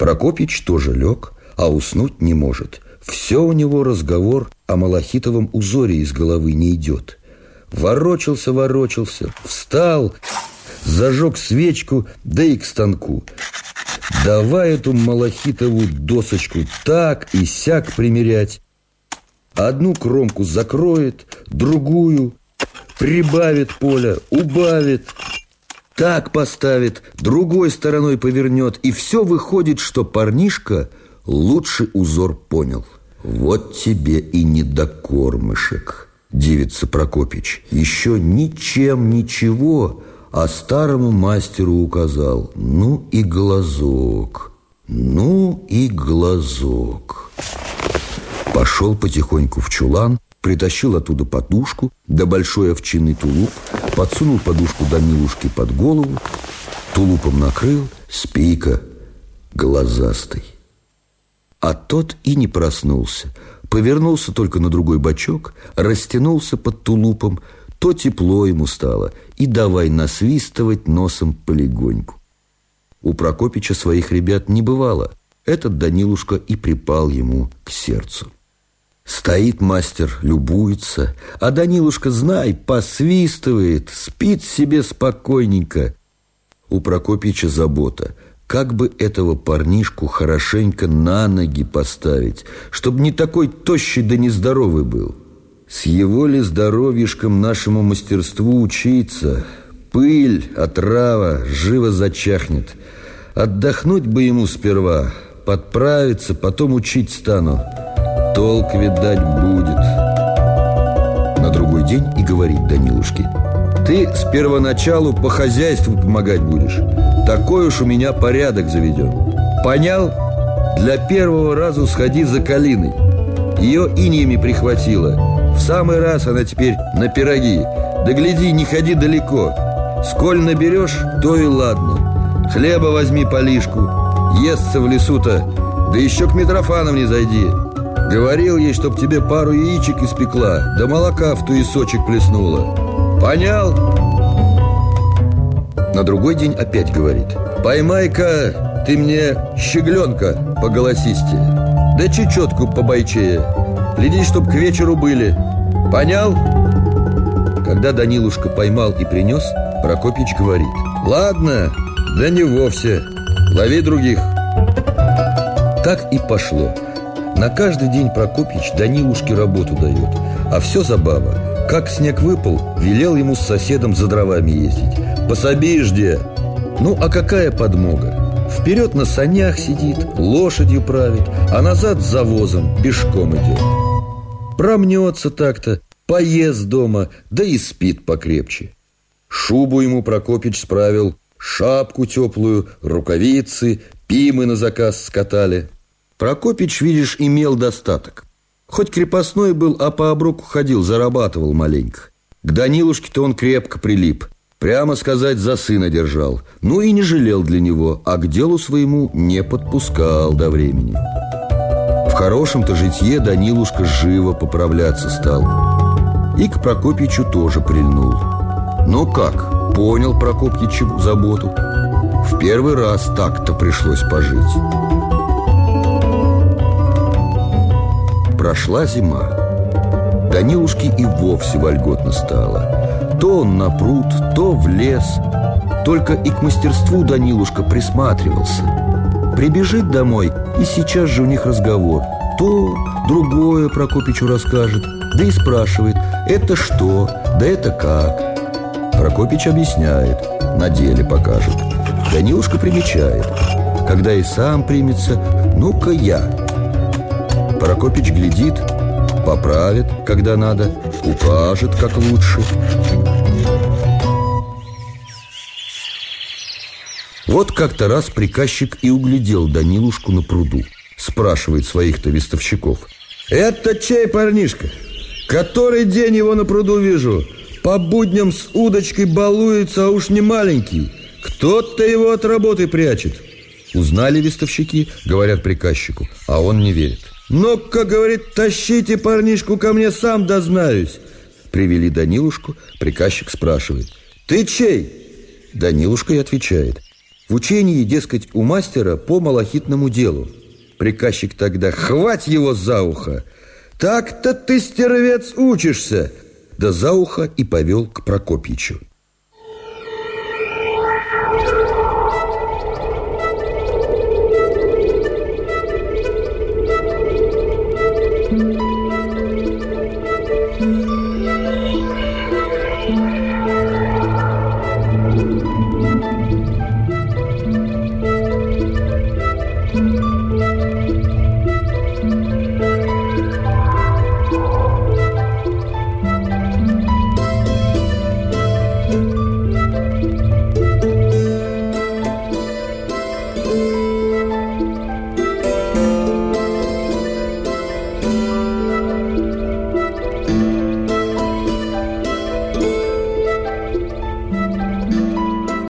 Прокопич тоже лег, а уснуть не может. Все у него разговор о малахитовом узоре из головы не идет. Ворочался, ворочался, встал, зажег свечку, да и к станку. Давай эту малахитовую досочку так и сяк примерять. Одну кромку закроет, другую прибавит поля, убавит, так поставит, другой стороной повернет, и все выходит, что парнишка лучший узор понял. Вот тебе и недокормышек, девица Прокопич. Еще ничем ничего, а старому мастеру указал. Ну и глазок, ну и глазок. Пошел потихоньку в чулан, притащил оттуда подушку, да большой овчинный тулуп, подсунул подушку Данилушке под голову, тулупом накрыл, спика глазастый. А тот и не проснулся, повернулся только на другой бочок, растянулся под тулупом, то тепло ему стало, и давай насвистывать носом полегоньку. У Прокопича своих ребят не бывало, этот Данилушка и припал ему к сердцу. Стоит мастер, любуется, а Данилушка, знай, посвистывает, спит себе спокойненько. У Прокопича забота, как бы этого парнишку хорошенько на ноги поставить, чтобы не такой тощий да нездоровый был. С его ли здоровьишком нашему мастерству учиться? Пыль, отрава, живо зачахнет. Отдохнуть бы ему сперва, подправиться, потом учить стану. Толк, видать, будет. На другой день и говорит Данилушке. Ты с первоначалу по хозяйству помогать будешь. Такой уж у меня порядок заведен. Понял? Для первого раза сходи за калиной. Ее иниями прихватило. В самый раз она теперь на пироги. Да гляди, не ходи далеко. Сколь наберешь, то и ладно. Хлеба возьми полишку. Естся в лесу-то. Да еще к Митрофановне зайди. Говорил ей, чтоб тебе пару яичек испекла, да молока в туесочек плеснула. Понял? На другой день опять говорит. Поймай-ка ты мне щегленка по голосисте, да чечетку по бойчее. Гляди, чтоб к вечеру были. Понял? Когда Данилушка поймал и принес, Прокопич говорит Ладно, да не вовсе Лови других Так и пошло На каждый день Прокопич Данилушке работу дает А все забава Как снег выпал, велел ему с соседом за дровами ездить Пособи жди Ну, а какая подмога? Вперед на санях сидит, лошадью правит А назад с завозом пешком идет Промнется так-то, поест дома, да и спит покрепче. Шубу ему Прокопич справил, шапку теплую, рукавицы, пимы на заказ скатали. Прокопич, видишь, имел достаток. Хоть крепостной был, а по оброку ходил, зарабатывал маленько. К Данилушке-то он крепко прилип. Прямо сказать, за сына держал. Ну и не жалел для него, а к делу своему не подпускал до времени. В хорошем-то житье Данилушка живо поправляться стал. И к Прокопьичу тоже прильнул. Но как? Понял Прокопьичу заботу. В первый раз так-то пришлось пожить. Прошла зима. Данилушке и вовсе вольготно стало. То он на пруд, то в лес. Только и к мастерству Данилушка присматривался. Прибежит домой, и сейчас же у них разговор. То, другое Прокопичу расскажет, да и спрашивает, это что, да это как. Прокопич объясняет, на деле покажет. Данилушка примечает, когда и сам примется, ну-ка я. Прокопич глядит, поправит, когда надо, укажет, как лучше. Вот как-то раз приказчик и углядел Данилушку на пруду. Спрашивает своих-то вестовщиков. «Это чей парнишка? Который день его на пруду вижу. По будням с удочкой балуется, а уж не маленький. Кто-то его от работы прячет». Узнали вестовщики, говорят приказчику, а он не верит. «Ну-ка, — говорит, — тащите парнишку ко мне, сам дознаюсь». Привели Данилушку, приказчик спрашивает. «Ты чей?» Данилушка и отвечает. В учении, дескать, у мастера по малахитному делу. Приказчик тогда «Хвать его за ухо!» «Так-то ты, стервец, учишься!» Да за ухо и повел к Прокопьичу.